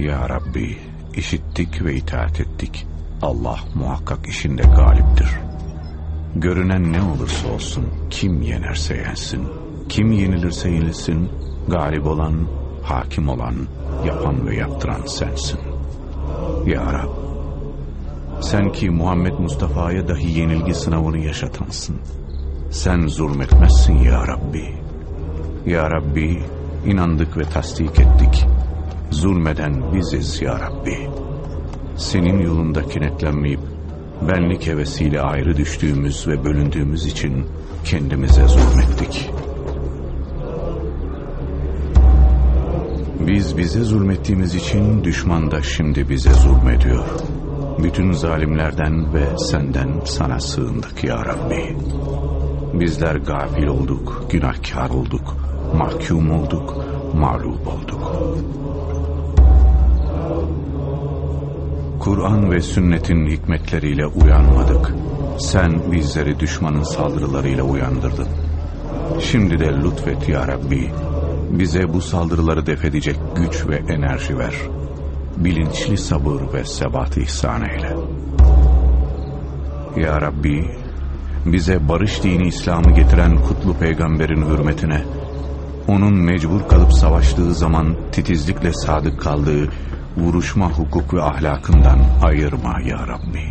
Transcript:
Ya Rabbi, işittik ve itaat ettik. Allah muhakkak işinde galiptir. Görünen ne olursa olsun, kim yenerse yensin, kim yenilirse yenilsin, galip olan, hakim olan, yapan ve yaptıran sensin. Ya Rab, sen ki Muhammed Mustafa'ya dahi yenilgi sınavını yaşatansın. Sen zulmetmezsin ya Rabbi. Ya Rabbi, inandık ve tasdik ettik. Zulmeden biziz ya Rabbi. Senin yolunda kenetlenmeyip, benlik hevesiyle ayrı düştüğümüz ve bölündüğümüz için kendimize zulmettik. Biz bize zulmettiğimiz için düşman da şimdi bize zulmediyor. Bütün zalimlerden ve senden sana sığındık ya Rabbi. Bizler gafil olduk, günahkar olduk, mahkum olduk, mağlup olduk. Kur'an ve sünnetin hikmetleriyle uyanmadık. Sen bizleri düşmanın saldırılarıyla uyandırdın. Şimdi de lütfet ya Rabbi, bize bu saldırıları defedecek güç ve enerji ver. Bilinçli sabır ve sebat ihsan eyle. Ya Rabbi, bize barış dini İslam'ı getiren kutlu peygamberin hürmetine, onun mecbur kalıp savaştığı zaman titizlikle sadık kaldığı vuruşma hukuk ve ahlakından ayırma ya Rabbi.